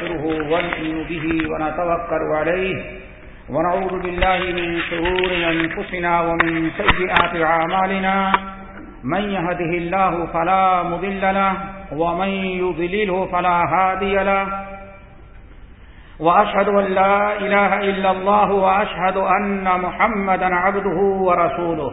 ونستغفره ونؤمن به ونتوكل عليه ونعوذ بالله من شرور أنفسنا ومن سيئات أعمالنا من يهده الله فلا مضل له ومن يضلله فلا هادي له وأشهد أن لا إله إلا الله وأشهد أن محمدا عبده ورسوله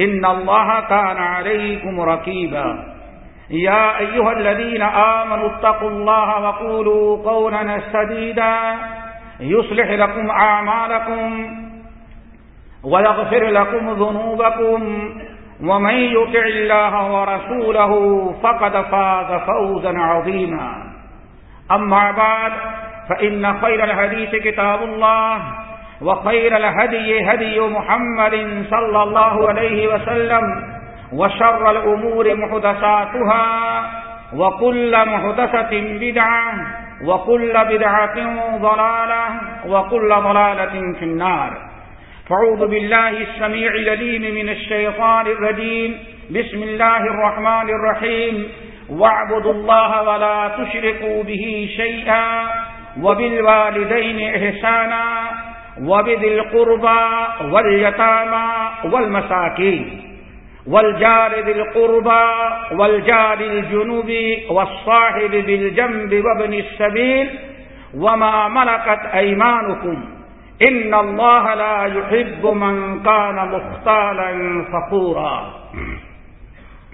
إن الله كان عليكم ركيبا يا أيها الذين آمنوا اتقوا الله وقولوا قولا سديدا. يصلح لكم أعمالكم ويغفر لكم ذنوبكم. ومن يطع الله ورسوله فقد فاز فوزا عظيما. أما بعد، فإن خير الحديث كتاب الله. وخير الهدي هدي محمد صلى الله عليه وسلم وشر الأمور محدثاتها وكل محدثة بدعة وكل بدعة ضلالة وكل ضلالة في النار. فعوذ بالله السميع لليم من الشيطان الرجيم. بسم الله الرحمن الرحيم. واعبدوا الله ولا تشركوا به شيئا وبالوالدين إحسانا. وبذي القربى واليتامى والمساكين والجار ذي القربى والجار الجنوب والصاحب بالجنب وابن السبيل وما ملكت أيمانكم إن الله لا يحب من كان مختالا فخورا.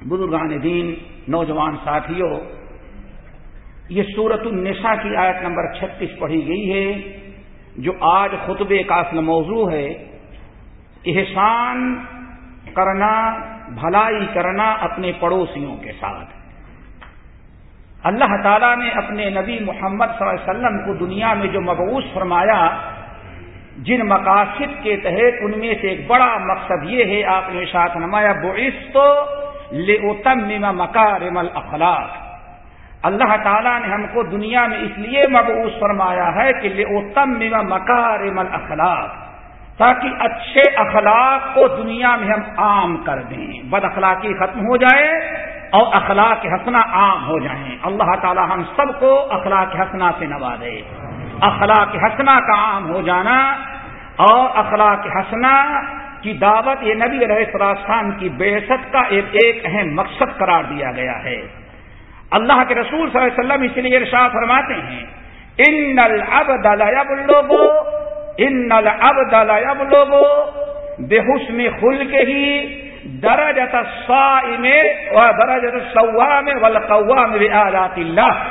بزرگان دین، نوجوان ساتھیوں، یہ سورت النساء کی آیت نمبر چھتیس پڑھی گئی ہے۔ جو آج خطبے کا اصل موضوع ہے، احسان کرنا، بھلائی کرنا اپنے پڑوسیوں کے ساتھ۔ اللہ تعالیٰ نے اپنے نبی محمد صلی اللہ علیہ وسلم کو دنیا میں جو مبعوث فرمایا، جن مقاصد کے تحت ان میں سے ایک بڑا مقصد یہ ہے، آپ نے ساتھ نمایا بوئس تو لم مکارم الاخلاق اللہ تعالیٰ نے ہم کو دنیا میں اس لیے مبعوث فرمایا ہے کہ لم مکارم الاخلاق تاکہ اچھے اخلاق کو دنیا میں ہم عام کر دیں۔ بد اخلاقی ختم ہو جائے اور اخلاق حسنا عام ہو جائیں۔ اللہ تعالی ہم سب کو اخلاق حسنا سے نوازے اخلاق حسنا کا عام ہو جانا اور اخلاق حسنا کی دعوت یہ نبی علیہ السلام کی بےست کا ایک ایک اہم مقصد قرار دیا گیا ہے۔ اللہ کے رسول صلی اللہ علیہ وسلم اس لیے ارشاد فرماتے ہیں ان العبد لوگوں ان العبد اب لوگو بے حسن خل کے ہی درجت الصائم و درجت الصوام والقوام بآیات اللہ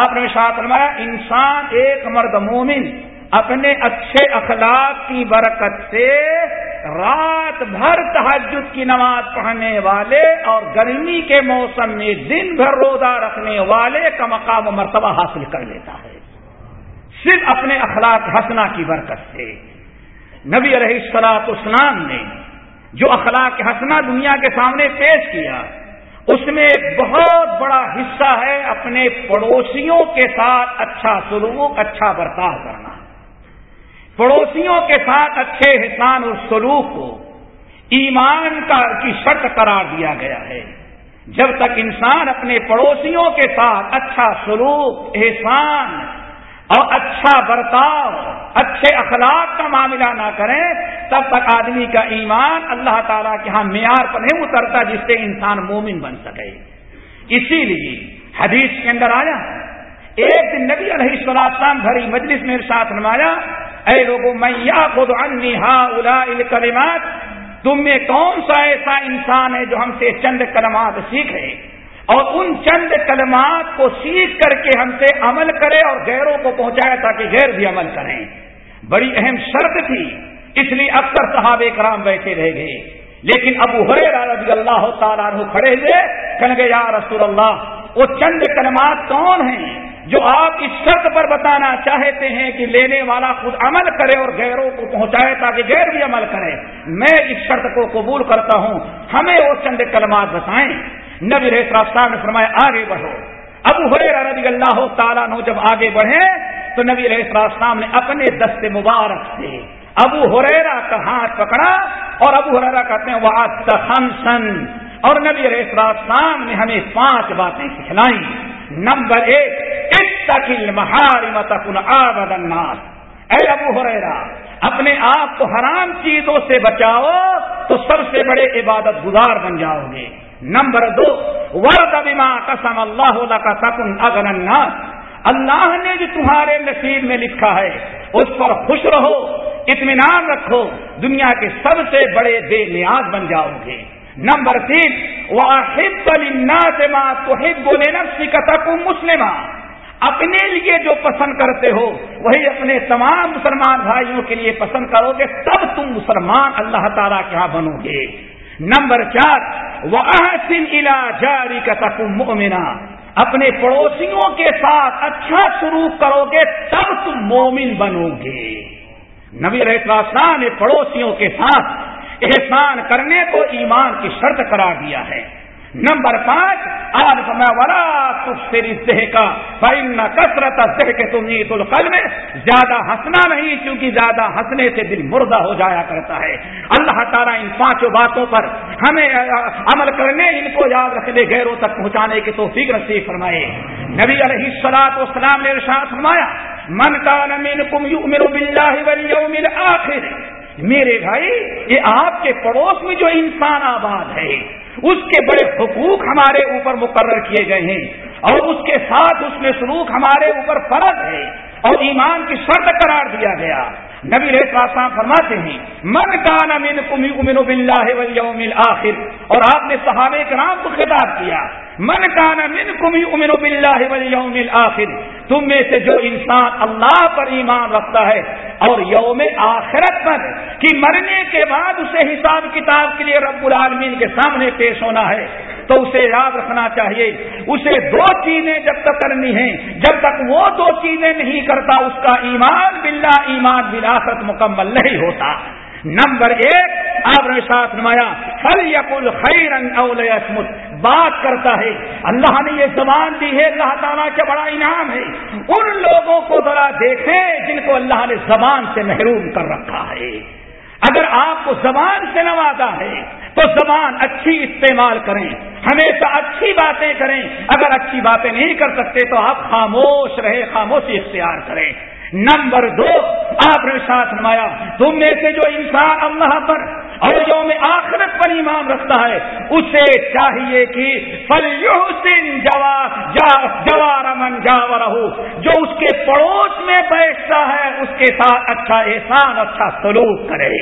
آپ نے ساتھ فرمایا، انسان ایک مرد مومن اپنے اچھے اخلاق کی برکت سے رات بھر تحجد کی نماز پڑھنے والے اور گرمی کے موسم میں دن بھر روزہ رکھنے والے کا مقام و مرتبہ حاصل کر لیتا ہے۔ صرف اپنے اخلاق حسنا کی برکت سے۔ نبی علیہ السلاط اسلام نے جو اخلاق حسنا دنیا کے سامنے پیش کیا، اس میں ایک بہت بڑا حصہ ہے اپنے پڑوسیوں کے ساتھ اچھا سلوک اچھا برتاؤ کرنا۔ پڑوسیوں کے ساتھ اچھے حسان اور سلوک کو ایمان کا کی شرط قرار دیا گیا ہے۔ جب تک انسان اپنے پڑوسیوں کے ساتھ اچھا سلوک، احسان اور اچھا برتاؤ، اچھے اخلاق کا معاملہ نہ کریں، تب تک آدمی کا ایمان اللہ تعالیٰ کے ہاں معیار پر نہیں اترتا جس سے انسان مومن بن سکے۔ اسی لیے حدیث کے اندر آیا ایک دن نبی علیہ السلام بھری مجلس میں ساتھ نمایا اے لوگوں میں یا خود انہا الا تم میں کون سا ایسا انسان ہے جو ہم سے چند کلمات سیکھے؟ اور ان چند کلمات کو سیکھ کر کے ہم سے عمل کرے اور غیروں کو پہنچائے تاکہ غیر بھی عمل کریں۔ بڑی اہم شرط تھی، اس لیے اکثر صحابہ کرام بیٹھے رہ گئے۔ لیکن ابو ہرے رضی اللہ تعالیٰ کھڑے ہوئے، کہنے گے یا رسول اللہ، وہ چند کلمات کون ہیں؟ جو آپ اس شرط پر بتانا چاہتے ہیں کہ لینے والا خود عمل کرے اور غیروں کو پہنچائے تاکہ غیر بھی عمل کرے، میں اس شرط کو قبول کرتا ہوں۔ ہمیں وہ چند کلمات بتائیں۔ نبی صاحب نے فرمایا، آگے بڑھو۔ ابو رضی اللہ تعالیٰ نو جب آگے بڑھے، تو نبی السلام نے اپنے دست مبارک سے ابو ہریرا کا ہاتھ پکڑا اور ابو ہریرا کہتے ہیں وہ سن اور نبی السلام نے ہمیں پانچ باتیں سکھلائی نمبر ایک آبد الناس اے ابو ہریرا اپنے آپ کو حرام چیزوں سے بچاؤ تو سب سے بڑے عبادت گزار بن جاؤ گے۔ نمبر دو، ورد بما قسم اللہ کا سکن اگن الناس۔ اللہ نے جو تمہارے نصیب میں لکھا ہے، اس پر خوش رہو، اطمینان رکھو، دنیا کے سب سے بڑے بے نیاز بن جاؤ گے۔ نمبر تین واحد سے ماں تو بولے نا سکتا مسلم اپنے لیے جو پسند کرتے ہو، وہی اپنے تمام مسلمان بھائیوں کے لیے پسند کرو گے، تب تم مسلمان اللہ تعالیٰ کے یہاں بنو گے۔ نمبر چار وہ جاری کا تکم مومنا اپنے پڑوسیوں کے ساتھ اچھا شروع کرو گے، تب تم مومن بنو گے۔ نبی رحت نے پڑوسیوں کے ساتھ احسان کرنے کو ایمان کی شرط کرا دیا ہے۔ نمبر پانچ آج میں ورا تیری دہ کا فائن کثرت دہ کے تم نیت القل میں زیادہ ہنسنا نہیں، کیونکہ زیادہ ہنسنے سے دل مردہ ہو جایا کرتا ہے۔ اللہ تعالیٰ ان پانچوں باتوں پر ہمیں عمل کرنے، ان کو یاد رکھنے، غیروں تک پہنچانے کی توفیق نصیب فرمائے۔ نبی علیہ سلاط اسلام نے ارشاد فرمایا، من کا نمین کم یو میرو بلّہ میرے بھائی، یہ آپ کے پڑوس میں جو انسان آباد ہے اس کے بڑے حقوق ہمارے اوپر مقرر کیے گئے ہیں اور اس کے ساتھ اس میں سلوک ہمارے اوپر فرض ہے اور ایمان کی شرط قرار دیا گیا۔ نبی رحصا فرماتے ہیں، من کان امین کمی امین بلّہ آخر اور آپ نے صحابہ کرام کو خطاب کیا۔ من کا نمین کمی امین بلّہ آخر تم میں سے جو انسان اللہ پر ایمان رکھتا ہے اور یوم آخرت پر، کہ مرنے کے بعد اسے حساب کتاب کے لیے رب العالمین کے سامنے پیش ہونا ہے، تو اسے یاد رکھنا چاہیے۔ اسے دو چیزیں جب تک کرنی ہیں، جب تک وہ دو چیزیں نہیں کرتا، اس کا ایمان بلا ایمان وراثت مکمل نہیں ہوتا۔ نمبر ایک، آپ نے ساتھ نمایا فل یقل خیرن اولسمت بات کرتا ہے، اللہ نے یہ زبان دی ہے، اللہ تعالیٰ کا بڑا انعام ہے۔ ان لوگوں کو ذرا دیکھیں جن کو اللہ نے زبان سے محروم کر رکھا ہے۔ اگر آپ کو زبان سے نوازا ہے، تو زبان اچھی استعمال کریں۔ ہمیشہ اچھی باتیں کریں۔ اگر اچھی باتیں نہیں کر سکتے، تو آپ خاموش رہے خاموشی اختیار کریں۔ نمبر دو، آپ نے ساتھ نمایا تم میں سے جو انسان اللہ پر اور جو میں آخرت پر ایمان رکھتا ہے، اسے چاہیے کہ جوار من جاور جو اس کے پڑوس میں بیٹھتا ہے، اس کے ساتھ اچھا احسان اچھا سلوک کرے۔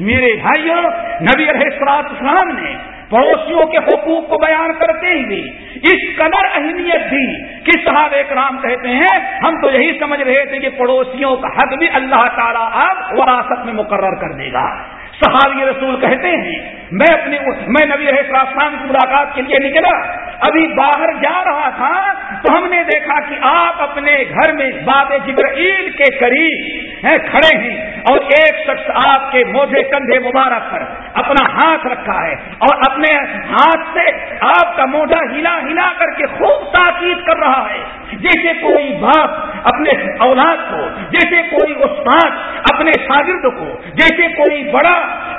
میرے بھائیوں نبی اسلام نے پڑوسیوں کے حقوق کو بیان کرتے ہی اس قدر اہمیت تھی کہ صحاب کرام کہتے ہیں، ہم تو یہی سمجھ رہے تھے کہ پڑوسیوں کا حق بھی اللہ تعالیٰ اب وراثت میں مقرر کر دے گا۔ صحابی رسول کہتے ہیں، میں اپنے میں نبی رہے کی ملاقات کے لیے نکلا۔ ابھی باہر جا رہا تھا تو ہم نے دیکھا کہ آپ اپنے گھر میں باب جبرائیل کے قریب ہیں، کھڑے ہیں اور ایک شخص آپ کے موجے کندھے مبارک پر اپنا ہاتھ رکھا ہے اور اپنے ہاتھ سے آپ کا موڈا ہلا ہلا کر کے خوب تاکید کر رہا ہے۔ جیسے کوئی باپ اپنے اولاد کو، جیسے کوئی استاد اپنے شاگرد کو، جیسے کوئی بڑا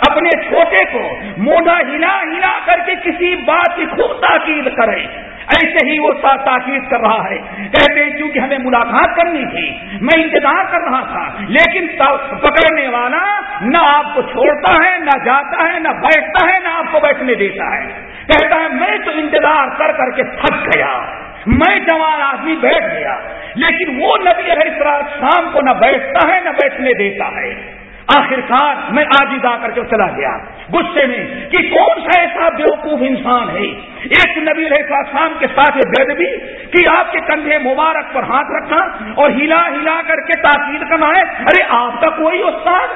اپنے چھوٹے کو موڈا ہلا ہلا کر کے کسی بات کی خوب تاکید کرے۔ ایسے ہی وہ تاکید کر رہا ہے۔ کہتے ہیں کیونکہ ہمیں ملاقات کرنی تھی، میں انتظار کر رہا تھا، لیکن پکڑنے والا نہ آپ کو چھوڑتا ہے، نہ جاتا ہے، نہ بیٹھتا ہے، نہ آپ کو بیٹھنے دیتا ہے۔ کہتا ہے، میں تو انتظار کر کر کے تھک گیا۔ میں جوان آدمی بیٹھ گیا، لیکن وہ نبی علیہ شام کو نہ بیٹھتا ہے، نہ بیٹھنے دیتا ہے۔ آخرکار میں آج ہی جا کر کے چلا گیا۔ غصے میں کہ کون سا ایسا بیوقوف انسان ہے؟ ایک نبی علیہ السلام کے ساتھ بید بھی کہ آپ کے کندھے مبارک پر ہاتھ رکھا اور ہلا ہلا کر کے تاکید کرنا ہے، ارے آپ کا کوئی استاد،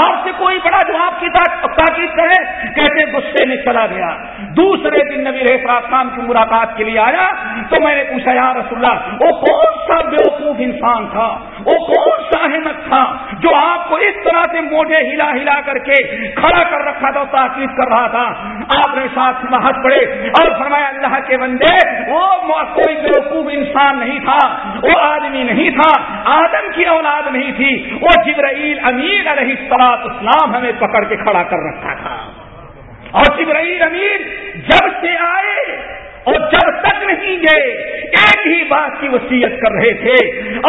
آپ سے کوئی بڑا جو آپ کی تاکید کرے۔ کہتے غصے میں چلا گیا۔ دوسرے دن نبی علیہ السلام کی ملاقات کے لیے آیا تو میں نے پوچھا، یا رسول اللہ، وہ کون سا بیوقوف انسان تھا؟ وہ کون سا احمد تھا جو آپ کو اس طرح سے موڈے ہلا ہلا کر کے کھڑا کر رکھا تھا؟ تاکید کر رہا تھا۔ آپ نے ساتھ محت پڑے اور فرمایا، اللہ کے بندے، وہ کوئی بیوقوف انسان نہیں تھا، وہ آدمی نہیں تھا، آدم کی اولاد نہیں تھی، وہ جبرائیل امیر علیہ السلاط اسلام ہمیں پکڑ کے کھڑا کر رکھا تھا۔ اور جبرائیل امیر جب سے آئے اور جب تک نہیں گئے، ایک ہی بات کی وصیت کر رہے تھے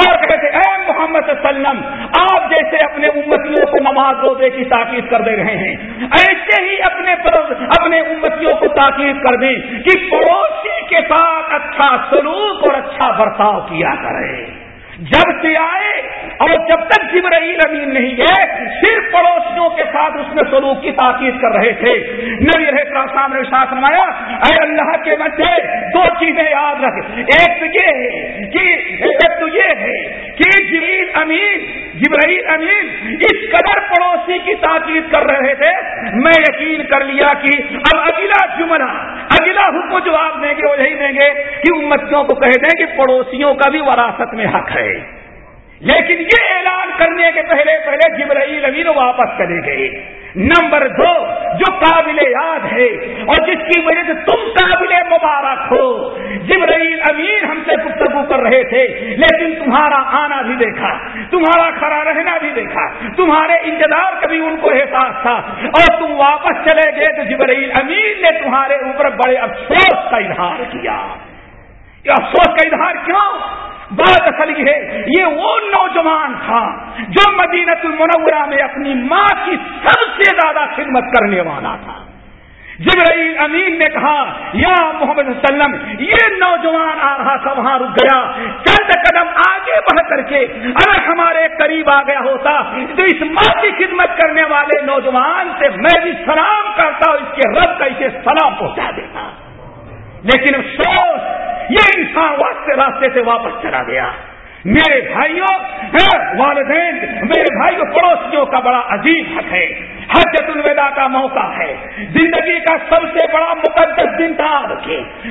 اور کہتے اے محمد صلی اللہ علیہ وسلم، آپ جیسے اپنے امتیوں کو نماز روزے کی تاکید کر دے رہے ہیں، ایسے ہی اپنے اپنے امتیوں کو تاکید کر دیں کہ پڑوسی کے ساتھ اچھا سلوک اور اچھا برتاؤ کیا کرے جب سے آئے اور جب تک جبرائیل امین نہیں گئے صرف پڑوسیوں کے ساتھ اس میں سلوک کی تاکید کر رہے تھے۔ نبی رہے سامنے ساتھ نمایا اے اللہ کے بچے دو چیزیں یاد رکھ۔ ایک تو یہ ہے کہ، ایک تو یہ ہے کہ جبریل امین، جبرائیل امین اس قدر پڑوسی کی تاکید کر رہے تھے، میں یقین کر لیا کہ اب اگلا جملہ، اگلا حکم جو آپ دیں گے وہ یہی دیں گے۔ کہ امتوں کو کہہ دیں کہ پڑوسیوں کا بھی وراثت میں حق ہے۔ لیکن یہ اعلان کرنے کے پہلے پہلے جبرائیل امین واپس چلے گئے۔ نمبر دو، جو قابل یاد ہے اور جس کی وجہ سے تم قابل مبارک ہو۔ جبرائیل امین ہم سے گفتگو کر رہے تھے، لیکن تمہارا آنا بھی دیکھا، تمہارا کھڑا رہنا بھی دیکھا، تمہارے انتظار کا بھی ان کو احساس تھا۔ اور تم واپس چلے گئے تو جبرائیل امین نے تمہارے اوپر بڑے افسوس کا اظہار کیا۔ افسوس کا اظہار کیوں؟ بات اصل یہ ہے، یہ وہ نوجوان تھا جو مدینت المنورہ میں اپنی ماں کی سب سے زیادہ خدمت کرنے والا تھا۔ جبرائیل امین نے کہا، یا محمد وسلم، یہ نوجوان آ رہا تھا، وہاں رک گیا۔ چند قدم آگے بڑھ کر کے اگر ہمارے قریب آ گیا ہوتا، تو اس ماں کی خدمت کرنے والے نوجوان سے میں بھی سلام کرتا ہوں اس کے رب کا اسے سلام پہنچا دیتا۔ لیکن افسوس یہ انسان واسطے راستے سے واپس چلا گیا۔ میرے بھائیوں والدین، میرے بھائیوں پڑوسیوں کا بڑا عجیب حق ہے۔ حجت الوداع کا موقع ہے۔ زندگی کا سب سے بڑا مقدس دن تھا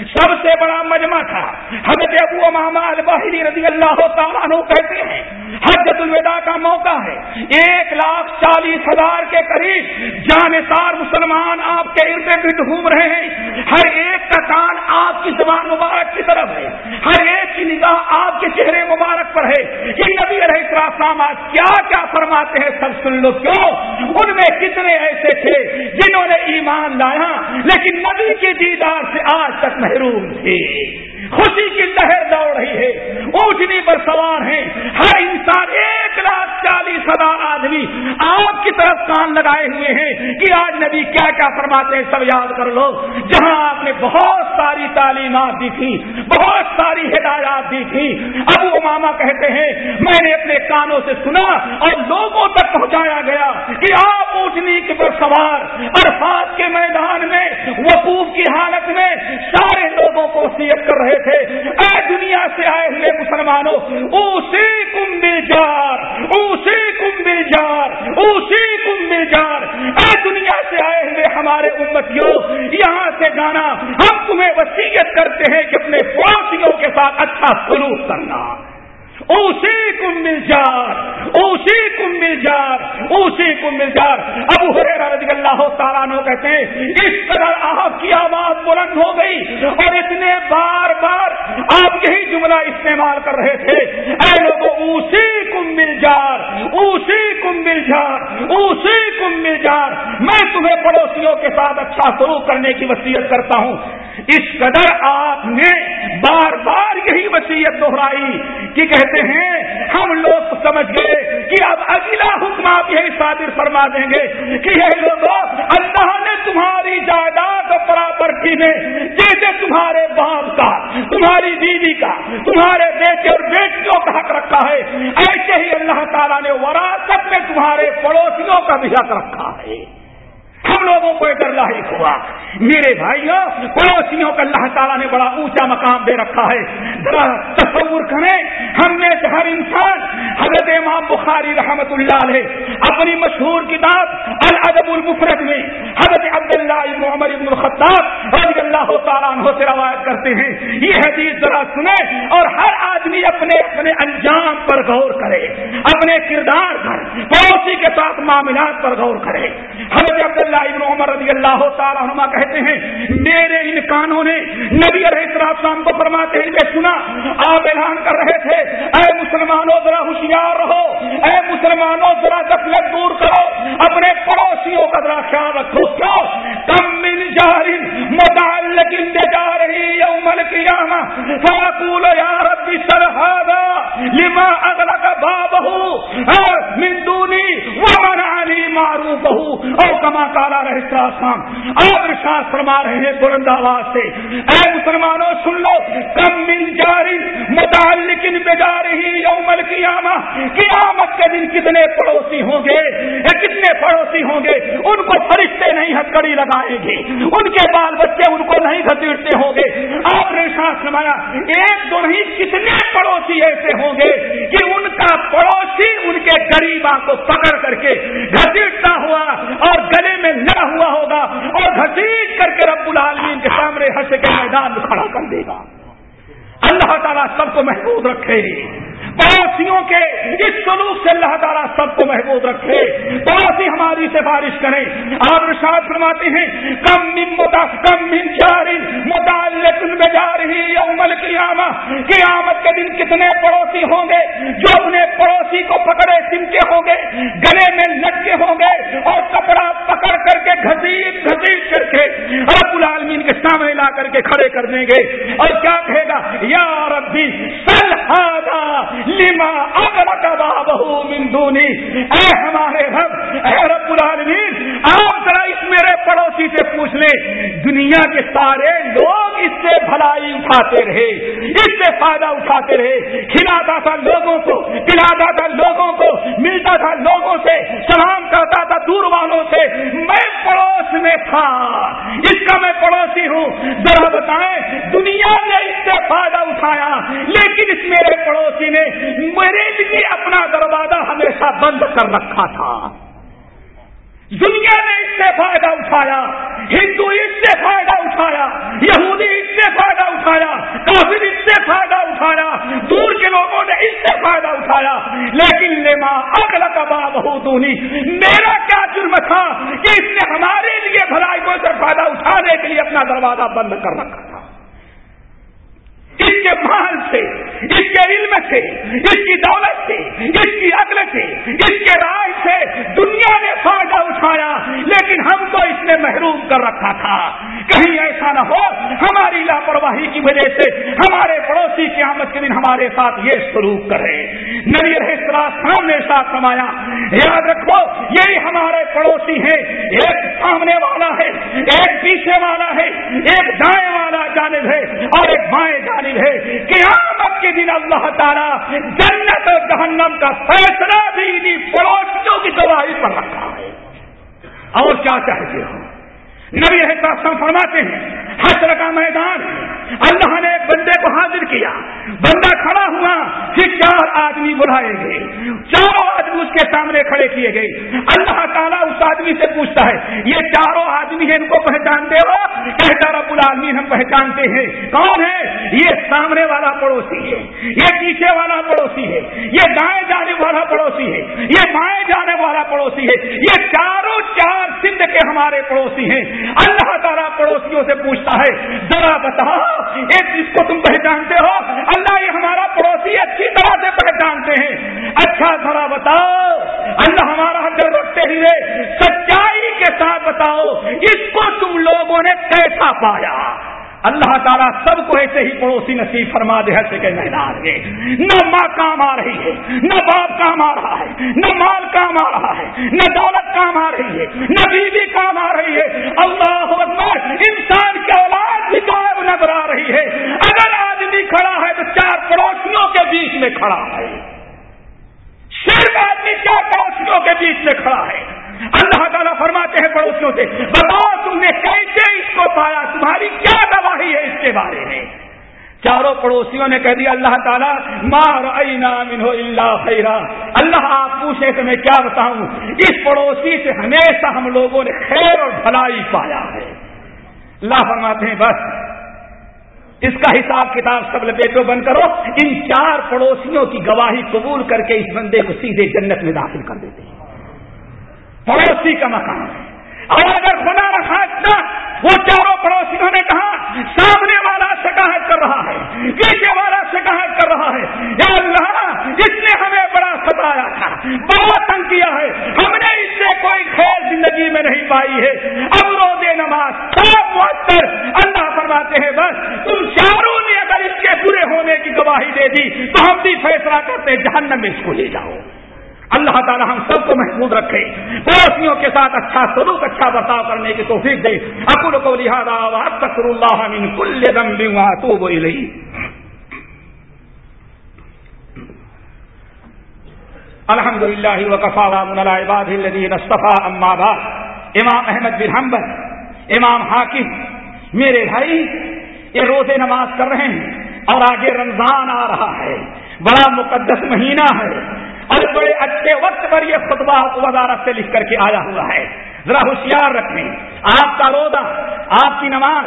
سب سے بڑا مجمع تھا۔ حضرت ابو امام الباہری رضی اللہ تعالیٰ کہتے ہیں حجت الوداع کا موقع ہے۔ ایک لاکھ چالیس ہزار کے قریب جانسار مسلمان آپ کے ارد گرد گھوم رہے ہیں۔ ہر ایک کا کان آپ کی زبان مبارک کی طرف ہے۔ ہر ایک کی نگاہ آپ کے چہرے مبارک پر ہے۔ کہ نبی رہے آج کیا کیا فرماتے ہیں؟ سب سن لو کیوں؟ ان میں کتنے ایسے تھے جنہوں نے ایمان لایا، لیکن نبی کے دیدار سے آج تک محروم تھے۔ خوشی کی لہر دوڑ رہی ہے، اونٹنی پر سوار ہیں۔ ہر انسان ایک لاکھ چالیس ہزار آدمی آپ کی طرف کان لگائے ہوئے ہیں کہ آج نبی کیا کیا فرماتے ہیں، سب یاد کر لو۔ جہاں آپ نے بہت ساری تعلیمات دی تھی بہت ساری ہدایات دی تھی ابو ماما کہتے ہیں، میں نے اپنے کانوں سے سنا اور لوگوں تک پہنچایا گیا کہ آپ اونٹنی کے پر سوار، عرفات کے میدان میں، وقوف کی حالت میں سارے لوگوں کو وسیعت کر رہے تھے۔ اے دنیا سے آئے ہوئے مسلمانوں اسے کم مل جار اسے کم مل جار اسے کم مل جار اے دنیا سے آئے ہوئے ہمارے امتیوں، یہاں سے جانا، ہم تمہیں وسیعت کرتے ہیں کہ اپنے پڑوسیوں کے ساتھ اچھا سلوک کرنا۔ اسی کم مل جار اسی کم مل جار اسی کم مل جار ابو رضی اللہ تعالیٰ نو کہتے ہیں، اس طرح آپ کی آواز بلند ہو گئی اور اتنے بار بار آپ یہی جملہ استعمال کر رہے تھے۔ اے لوگوں اسی کم مل جار اسی کم مل جار اسی کم مل جار میں تمہیں پڑوسیوں کے ساتھ اچھا سلوک کرنے کی وصیت کرتا ہوں۔ اس قدر آپ نے بار بار یہی وسیعت دہرائی کہ کہتے ہیں، ہم لوگ سمجھ گئے کہ اب اگلا حکم آپ یہی صادر فرما دیں گے کہ یہ لوگوں اللہ نے تمہاری جائیداد پراپرٹی میں جیسے تمہارے باپ کا، تمہاری بیوی کا، تمہارے بیٹے اور بیٹیوں کا حق رکھا ہے، ایسے ہی اللہ تعالیٰ نے وراثت میں تمہارے پڑوسیوں کا بھی حق رکھا ہے۔ ہم لوگوں کو ایک لاحق ہوا۔ میرے بھائیوں، پڑوسیوں کا اللہ تعالیٰ نے بڑا اونچا مقام دے رکھا ہے۔ ذرا تصور کریں، ہم نے ہر انسان، حضرت امام بخاری رحمت اللہ علیہ، اپنی مشہور کتاب الادب المفرد میں حضرت عبداللہ ابن عمر ابن الخطاب رضی اللہ تعالیٰ عنہ سے روایت کرتے ہیں۔ یہ حدیث ذرا سنے اور ہر آدمی اپنے اپنے انجام پر غور کرے۔ اپنے کردار پر، پڑوسی کے ساتھ معاملات پر غور کرے۔ حضرت عبداللہ عبداللہ ابن عمر رضی اللہ تعالیٰ عنہ کہتے ہیں، میرے ان کانوں نے نبی علیہ السلام کو فرماتے ہیں سنا، آپ اعلان کر رہے تھے، اے مسلمانوں ذرا ہوشیار رہو، اے مسلمانوں ذرا غفلت دور کرو، اپنے پڑوسیوں کا ذرا خیال رکھو، کیوں؟ کم من جار متعلق جا رہی یوم القیامہ فاقول یا رب سرحادا لما اغلق بابه من دونی، ومنعنی معروفه او کما کالا رہتا سام۔ آپ رشاد فرما رہے ہیں بلند آواز سے۔ اے مسلمانوں، سن لو، کم من جاری، متعلق بجا رہی یوم القیامہ۔ قیامت کے دن کتنے پڑوسی ہوں گے؟ یا کتنے پڑوسی ہوں گے؟ ان کو فرشتے نہیں ہتکڑی لگائیں گے۔ ان کے بال بچے ان کو نہیں گھسیٹتے ہوں گے۔ آپ نے ساتھ سمایا ایک دو نہیں کتنے پڑوسی ایسے ہوں گے کہ ان کا پڑوسی ان کے غریبا کو پکڑ کر کے گھسیٹتا ہوا اور گلے میں نہ ہوا ہوگا اور گھسیٹ کر کے رب العالمین کے سامنے ہنس کے میدان میں کھڑا کر دے گا۔ اللہ تعالیٰ سب کو محبوب رکھے پڑوسیوں کے اس سلوک سے اللہ تعالیٰ سب کو محبوب رکھے۔ پڑوسی ہماری سفارش کریں۔ آپ رشاد فرماتے ہیں، کم متا کم من جاری متعلق میں جا رہی عمل قیامہ قیامت کے دن کتنے پڑوسی ہوں گے جو اپنے پڑوسی کو پکڑے سمتے ہوں گے، گلے میں لٹکے ہوں گے اور کپڑا پکڑ کر کے گھسیٹ گھسیٹ کر کے رب العالمین کے سامنے لا کر کے کھڑے کر دیں گے۔ اور کیا کہے گا؟ یا ربی، سل لما ہو مندونی اے ہمارے رب اے رب العالمین آپ میرے پڑوسی سے پوچھ لیں دنیا کے سارے لوگ اس سے بھلائی اٹھاتے رہے، اس سے فائدہ اٹھاتے رہے۔ کھلاتا تھا لوگوں کو، پلاتا تھا لوگوں کو، ملتا تھا لوگوں سے، سلام کرتا تھا دور والوں سے۔ میں پڑوس میں تھا، اس کا میں پڑوسی ہوں۔ ذرا بتائیں، دنیا نے اس سے فائدہ اٹھایا، لیکن اس میرے پڑوسی نے میرے لیے اپنا دروازہ ہمیشہ بند کر رکھا تھا۔ دنیا نے اس سے فائدہ اٹھایا ہندو اس سے فائدہ اٹھایا، یہودی اس سے فائدہ اٹھایا، کافر اس سے فائدہ اٹھایا، دور کے لوگوں نے اس سے فائدہ اٹھایا۔ لیکن لیما اگلا کبا بہت میرا کیا جرم تھا کہ اس نے ہمارے لیے بھلائی کو سے فائدہ اٹھانے کے لیے اپنا دروازہ بند کر رکھا تھا؟ اس کے مال سے اس کے علم سے، اس کی دولت سے، اس کی عقل سے، اس کے رائے سے دنیا نے فائدہ اٹھایا، لیکن ہم کو اس نے محروم کر رکھا تھا۔ کہیں ایسا نہ ہو، ہماری لاپرواہی کی وجہ سے ہمارے پڑوسی کی آمد کے دن ہمارے ساتھ یہ سلوک کرے نبی رہے سامنے ساتھ سمایا یاد رکھو، یہی ہمارے پڑوسی ہیں، ایک سامنے والا ہے، ایک پیچھے والا ہے، ایک دائیں والا جانب ہے اور ایک بائیں جانب ہے۔ قیامت کے دن اللہ تعالیٰ جنت اور جہنم کا فیصلہ بھی پڑوسیوں کی گواہی پر رکھا ہے۔ اور کیا چاہتے ہو نبی احساس فرماتے ہیں حشر کا میدان اللہ نے ایک بندے کو حاضر کیا۔ بندہ کھڑا ہوا، پھر چار آدمی بلائے گئے۔ چاروں آدمی اس کے سامنے کھڑے کیے گئے۔ اللہ تعالیٰ اس آدمی سے پوچھتا ہے، یہ چاروں آدمی ہیں، ان کو پہچانتے ہو کہتا العالمین ہم پہچانتے ہیں۔ کون ہے؟ یہ سامنے والا پڑوسی ہے۔ یہ پیچھے والا پڑوسی ہے۔ یہ دائیں جانے والا پڑوسی ہے۔ یہ بائیں جانے والا پڑوسی ہے۔ یہ چاروں چار سندھ کے ہمارے پڑوسی ہیں۔ اللہ تعالیٰ پڑوسیوں سے پوچھتا ہے، ذرا بتاؤ، ایک چیز کو تم پہچانتے ہو؟ اللہ یہ ہمارا پڑوسی اچھی طرح سے پہچانتے ہیں۔ اچھا ذرا بتاؤ، اللہ ہمارا حضر رکھتے ہوئے سچائی کے ساتھ بتاؤ، اس کو تم لوگوں نے کیسا پایا؟ اللہ تعالیٰ سب کو ایسے ہی پڑوسی نصیب فرما دے حصے کے میدان میں نہ ماں کام آ رہی ہے، نہ باپ کام آ رہا ہے، نہ مال کام آ رہا ہے، نہ دولت کام آ رہی ہے، نہ بیوی کام آ رہی ہے۔ اللہ اکبر، انسان کی اولاد بھی کام نظر آ رہی ہے۔ اگر آدمی کھڑا ہے تو چار پڑوسیوں کے بیچ میں کھڑا ہے۔ صرف آدمی چار پڑوسیوں کے بیچ میں کھڑا ہے۔ اللہ تعالیٰ فرماتے ہیں پڑوسیوں سے بتاؤ چاروں پڑوسیوں نے کہہ دیا، اللہ تعالیٰ مار ہو اللہ خیرا اللہ آپ پوچھے، کہ میں کیا بتاؤں؟ اس پڑوسی سے ہمیشہ ہم لوگوں نے خیر اور بھلائی پایا ہے۔ اللہ فرماتے ہیں، بس۔ اس کا حساب کتاب سب لپیٹو بند کرو۔ ان چار پڑوسیوں کی گواہی قبول کر کے اس بندے کو سیدھے جنت میں داخل کر دیتے ہیں۔ پڑوسی کا مکان اور اگر خدا رکھا وہ چاروں پڑوسیوں نے کہا، سامنے والا شکایت کر رہا ہے۔ پیچھے والا شکایت کر رہا ہے۔ یا اللہ، جس نے ہمیں بڑا ستایا تھا، بہت تنگ کیا ہے۔ ہم نے اس سے کوئی خیر زندگی میں نہیں پائی ہے۔ اب روز نماز سب معطر۔ اللہ فرماتے ہیں، بس تم چاروں نے اگر اس کے پورے ہونے کی گواہی دے دی، تو ہم بھی فیصلہ کرتے، جہنم میں اس کو لے جاؤ۔ اللہ تعالی ہم سب کو محفوظ رکھے۔ پڑوسیوں کے ساتھ اچھا سلوک اچھا برتاؤ کرنے کی توفیق دے۔ اکل کو لہٰذا تکر اللہ من کل دم تو وہ الحمد للہ وقفا عباد الدین صفا امابا امام احمد بن حنبل، امام حاکم، میرے بھائی، یہ روزے نماز کر رہے ہیں اور آگے رمضان آ رہا ہے۔ بڑا مقدس مہینہ ہے۔ اور بڑے اچھے وقت پر یہ خطبہ وزارت سے لکھ کر کے آیا ہوا ہے۔ ذرا ہوشیار رکھیں۔ آپ کا روزہ، آپ کی نماز،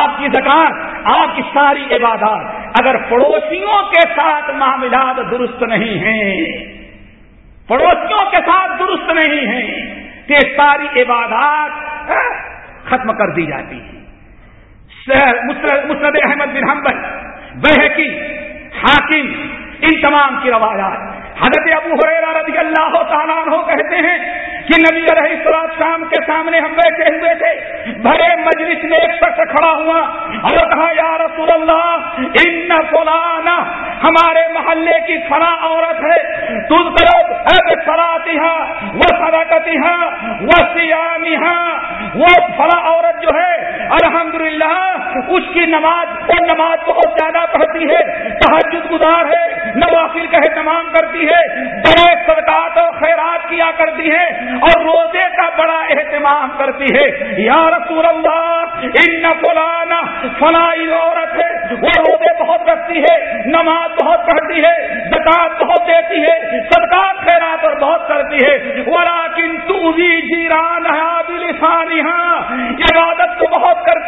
آپ کی زکات آپ کی ساری عبادات اگر پڑوسیوں کے ساتھ معاملات درست نہیں ہیں، پڑوسیوں کے ساتھ درست نہیں ہیں، کہ ساری عبادات ختم کر دی جاتی ہیں۔ مسرد احمد بن حنبل بحقی حاکم، ان تمام کی روایات۔ حضرت ابو حریرہ رضی اللہ تعالیٰ عنہ کہتے ہیں کہ نبی علیہ السلام شام کے سامنے ہم بیٹھے ہوئے تھے بڑے مجلس میں ایک شخص کھڑا ہوا، اور کہا، یا رسول اللہ، ان فلانا ہمارے محلے کی فلاں عورت ہے، تم کرو فراتی وہ سراکتی وہ سیامی وہ فلاں عورت جو ہے، الحمدللہ، اس کی نماز وہ نماز بہت زیادہ پڑھتی ہے تحجد گزار ہے، نوافل کا اہتمام کرتی ہے بڑے صدقات و خیرات کیا کرتی ہے اور روزے کا بڑا اہتمام کرتی ہے۔ یا رسول اللہ، ان فلانا فلائی عورت ہے۔ وہ روزے بہت رکھتی ہے، نماز بہت پڑھتی ہے، زکات بہت دیتی ہے، صدقات خیرات اور بہت کرتی ہے۔ ولیکن تو بھی جیران ہے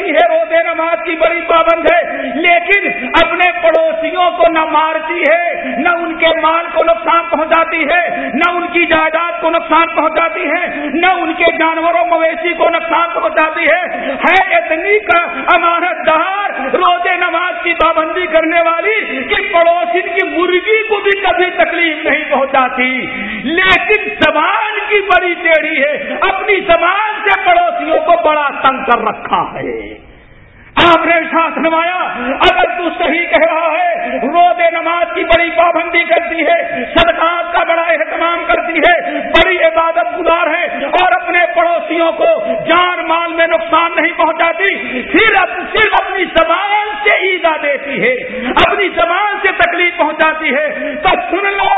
کرتی ہے روزے نماز کی بڑی پابند ہے، لیکن اپنے پڑوسیوں کو نہ مارتی ہے، نہ ان کے مال کو نقصان پہنچاتی ہے، نہ ان کی جائیداد کو نقصان پہنچاتی ہے، نہ ان کے جانوروں، مویشی کو نقصان پہنچاتی ہے۔ ہے اتنی کا امانت دار روزے نماز کی پابندی کرنے والی کہ پڑوسی کی مرغی کو بھی کبھی تکلیف نہیں پہنچاتی۔ لیکن زبان کی بڑی ٹیڑھی ہے، اپنی زبان سے پڑوسیوں کو بڑا تنگ کر رکھا ہے۔ آپ نے ساتھ نمایا، اگر تو صحیح کہہ رہا ہے روز نماز کی بڑی پابندی کرتی ہے، صدقات کا بڑا اہتمام کرتی ہے، بڑی عبادت گزار ہے، اور اپنے پڑوسیوں کو جان مال میں نقصان نہیں پہنچاتی صرف صرف اپنی زبان سے ایزا دیتی ہے، اپنی زبان سے تکلیف پہنچاتی ہے۔ تو سن لو،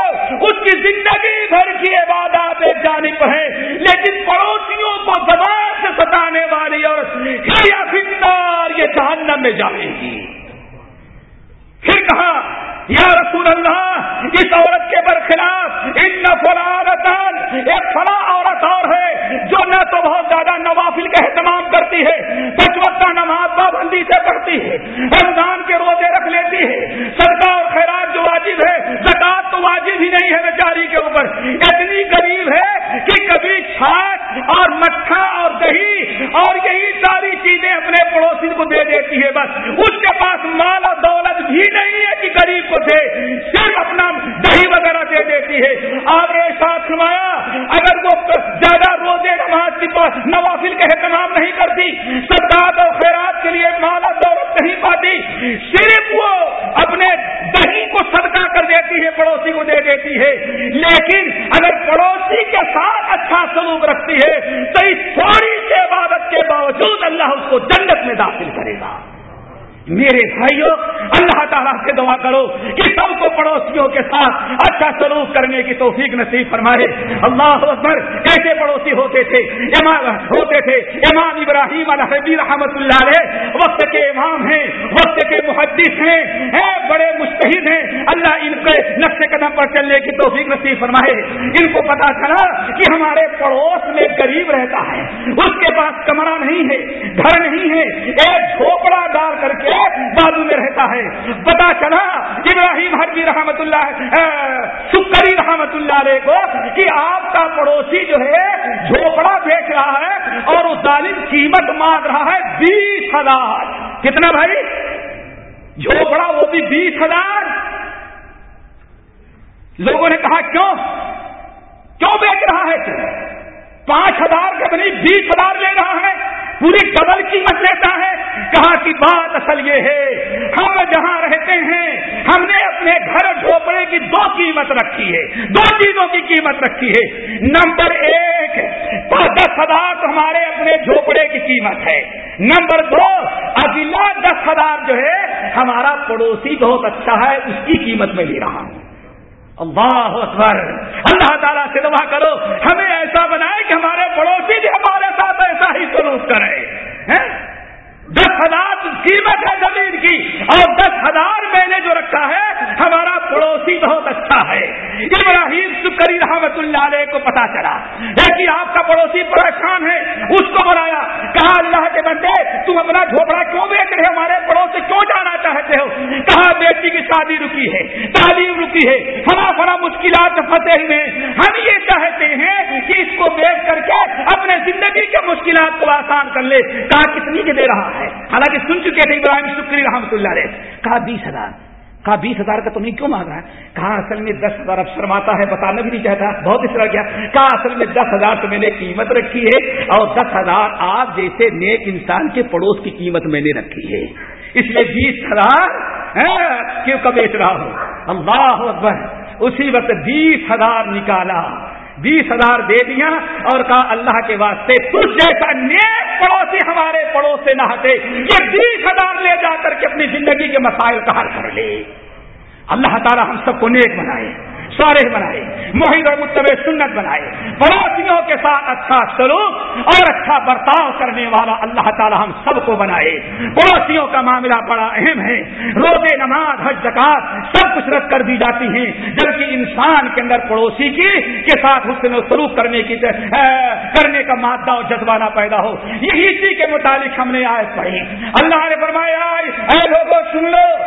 اس کی زندگی بھر کی عبادات ایک جانب ہے لیکن پڑوسیوں کو زبان سے ستانے والی اور کے جہنم میں جائے گی۔ پھر کہا، یا رسول اللہ، اس عورت کے برخلاف، ان عورت ایک فلاں عورت اور ہے جو نہ تو بہت زیادہ نوافل کا اہتمام کرتی ہے پچ وقت نماز پابندی سے پڑھتی ہے، رمضان کے روزے رکھ لیتی ہے۔ سرکار اور خیرات جو واجب ہے زکات تو واجب ہی نہیں ہے بیچاری کے اوپر۔ اتنی غریب ہے کہ کبھی چھاچ اور مٹھا اور دہی اور یہی ساری چیزیں اپنے پڑوسی کو دے دیتی ہے بس۔ اس کے پاس مال اور دولت بھی نہیں ہے کہ غریب کو دے، صرف اپنا دہی وغیرہ دے دیتی ہے۔ آپ نے ساتھ سنوایا اگر وہ زیادہ روزے نماز کی پاس نوافل کا اہتمام نہیں کرتی سرکار اور خیرات کے لیے مالا دولت نہیں پاتی۔ صرف وہ اپنے دہی کو صدقہ کر دیتی ہے، پڑوسی کو دے دیتی ہے۔ لیکن اگر پڑوسی کے ساتھ اچھا سلوک رکھتی ہے، تو اس تھوڑی سی عبادت کے باوجود اللہ اس کو جنت میں داخل کرے گا۔ میرے بھائیوں اللہ تعالیٰ سے دعا کرو کہ سب کو پڑوسیوں کے ساتھ اچھا سلوک کرنے کی توفیق نصیب فرمائے۔ اللہ اکبر کیسے پڑوسی ہوتے تھے، امام ہوتے تھے، امام ابراہیم الحبی رحمت اللہ علیہ، وقت کے امام ہیں، وقت کے محدث ہیں بڑے مستحد ہیں۔ اللہ ان کے نقش قدم پر چلنے کی توفیق نصیب فرمائے۔ ان کو پتا چلا کہ ہمارے پڑوس میں غریب رہتا ہے۔ اس کے پاس کمرہ نہیں ہے، گھر نہیں ہے، ایک جھوپڑا ڈال کر کے بازو میں رہتا ہے۔ پتا چلا، ابراہیم حربی رحمت اللہ سکری رحمت اللہ علیہ کو، کہ آپ کا پڑوسی جو ہے، جھوپڑا بیچ رہا ہے اور اس ظالم قیمت مانگ رہا ہے بیس ہزار۔ کتنا بھائی؟ جھوپڑا وہ بھی بیس ہزار۔ لوگوں نے کہا، کیوں؟ کیوں بیچ رہا ہے پانچ ہزار کا بنی بیس ہزار لے رہا ہے۔ پوری ڈبل قیمت لیتا ہے۔ کہا کہ بات اصل یہ ہے، ہم جہاں رہتے ہیں، ہم نے اپنے گھر جھوپڑے کی دو قیمت رکھی ہے، دو چیزوں کی قیمت رکھی ہے۔ نمبر ایک دس ہزار ہمارے اپنے جھوپڑے کی قیمت ہے۔ نمبر دو، اگلا دس ہزار جو ہے، ہمارا پڑوسی بہت اچھا ہے، اس کی قیمت میں لے رہا ہوں۔ اللہ اکبر۔ اللہ تعالیٰ سے دعا کرو، ہمیں ایسا بنائے کہ ہمارے پڑوسی بھی ہمارے ساتھ ایسا ہی سلوک کرے دس ہزار قیمت ہے زمین کی اور دس ہزار میں نے جو رکھا ہے، ہمارا پڑوسی بہت اچھا ہے۔ ابراہیم سکری رحمت اللہ علیہ کو پتا چلا۔ لیکن آپ کا پڑوسی پریشان ہے، اس کو بنایا کہا اللہ کے بندے، تم اپنا جھوپڑا کیوں بیچ رہے ہمارے پڑوسی کیوں جانا چاہتے ہو؟ کہا بیٹی کی شادی رکی ہے؟ تعلیم رکی ہے؟ فنا فنا مشکلات پھنسے ہوئے ہم یہ چاہتے ہیں کہ اس کو بیچ کر کے اپنے زندگی کے مشکلات کو آسان کر لے۔ کہا کتنی کے دے رہا ہے؟ حالانکہ سن چکے تھے ابراہیم شکری رحمت اللہ علیہ۔ کہا بیس ہزار؟ کہا بیس ہزار کا تمہیں کیوں مانگ رہا ہے؟ کہا اصل میں دس ہزار اب شرماتا ہے بتانا بھی نہیں چاہتا۔ بہت اس طرح کیا۔ کہا اصل میں دس ہزار تو میں نے قیمت رکھی ہے اور دس ہزار آپ جیسے نیک انسان کے پڑوس کی قیمت میں نے رکھی ہے۔ اس لیے بیس ہزار کیوں کا بیچ رہا ہوں اللہ اکبر، اسی وقت بیس ہزار نکالا، بیس ہزار دے دیا اور کہا اللہ کے واسطے تجھ جیسا نیک پڑوسی ہمارے پڑوس سے نہ ہٹے، یہ بیس ہزار لے جا کر کے اپنی زندگی کے مسائل کا حل کر لے۔ اللہ تعالی ہم سب کو نیک بنائے۔ صالح بنائے، محیط اور متب سنت بنائے۔ پڑوسیوں کے ساتھ اچھا سلوک اور اچھا برتاؤ کرنے والا اللہ تعالی ہم سب کو بنائے۔ پڑوسیوں کا معاملہ بڑا اہم ہے۔ روزے، نماز، حج زکات سب کچھ رد کر دی جاتی ہیں۔ جبکہ انسان کے اندر پڑوسی کی کے ساتھ حسن و سلوک کرنے کی کرنے کا مادہ اور جذبانہ پیدا ہو۔ یہ اسی کے متعلق ہم نے آئے پڑھی۔ اللہ نے فرمایا اے لوگوں سن لو۔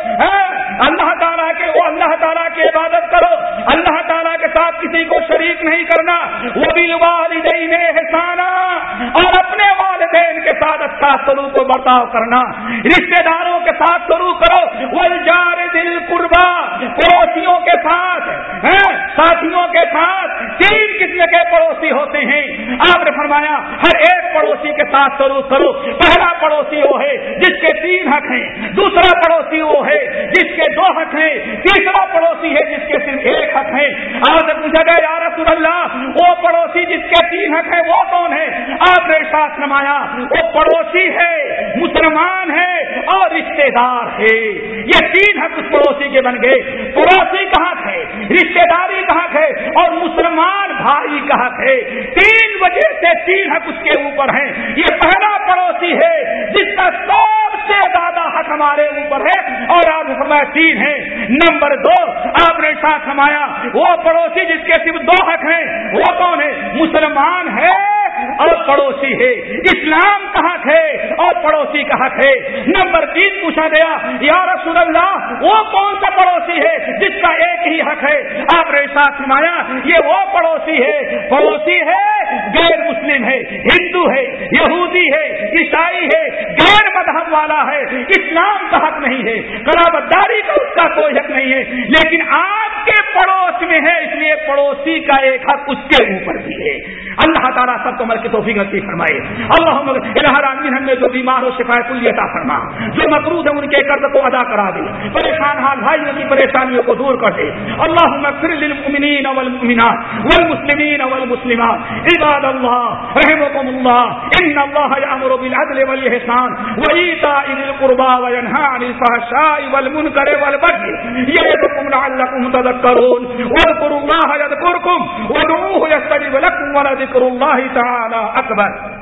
اللہ تعالیٰ کے وہ اللہ تعالیٰ کی عبادت کرو۔ اللہ تعالیٰ کے ساتھ کسی کو شریک نہیں کرنا۔ وہ بھی والدین احسانہ اور اپنے والدین کے ساتھ اچھا سلوک و برتاؤ کرنا۔ رشتے داروں کے ساتھ سلوک کرو۔ وہ جار دل قربا پڑوسیوں کے ساتھ ساتھیوں کے ساتھ۔ تین قسم کے پڑوسی ہوتے ہیں۔ آپ نے فرمایا، ہر ایک پڑوسی کے ساتھ سلوک کرو۔ پہلا پڑوسی وہ ہے جس کے تین حق ہیں، دوسرا پڑوسی وہ ہے جس کے دو حق ہیں، تیسرا پڑوسی ہے جس کے صرف ایک حق ہے آپ سے پوچھا گیا، یا رسول اللہ، وہ پڑوسی جس کے تین حق ہے وہ کون ہے آپ نے ساتھ نمایا وہ پڑوسی ہے، مسلمان ہے اور رشتے دار ہے۔ یہ تین حق اس پڑوسی کے بن گئے۔ پڑوسی کہاں ہے رشتے داری کہاں ہے اور مسلمان بھائی کہاں ہے۔ تین وجہ سے تین حق اس کے اوپر ہیں۔ یہ پہلا پڑوسی ہے جس کا سب سے زیادہ حق ہمارے اوپر ہے اور آپ فرمایا تین ہے نمبر دو، آپ نے ساتھ سمایا وہ پڑوسی جس کے صرف دو حق ہیں، وہ کون ہے؟ مسلمان ہے اور پڑوسی ہے۔ اسلام کا حق ہے اور پڑوسی کا حق ہے۔ نمبر تین پوچھا گیا، یا رسول اللہ، وہ کون سا پڑوسی ہے جس کا ایک ہی حق ہے؟ آپ نے ساتھ سمایا یہ وہ پڑوسی ہے۔ پڑوسی ہے، غیر مسلم ہے، ہندو ہے، یہودی ہے، عیسائی ہے، غیر مذہب والا ہے۔ اسلام کا حق نہیں ہے۔ قرابت داری کا اس کا کوئی حق نہیں ہے۔ لیکن آپ کے پڑوس میں ہے، اس لیے پڑوسی کا ایک حق اس کے اوپر بھی ہے۔ اللہ تعالیٰ سب کو مل کی توفیق نصیب فرمائے۔ اللہ ہم نے جو بیمار ہو، شفا کلی عطا فرما۔ جو مقروض ہے، ان کے قرض کو ادا کرا دے۔ پریشان حال بھائی کی پریشانیوں کو دور کر دے۔ اللہ مغفر للمؤمنین والمؤمنات والمسلمین والمسلمات۔ عباد اللہ رحمكم الله ان الله يأمر بالعدل والإحسان وإيتاء ذي القربى وينهى عن الفحشاء والمنكر والبغي يعظكم لعلكم تذكرون واذكروا الله يذكركم وادعوه يستجب لكم ذکر اللہ تعالی اکبر۔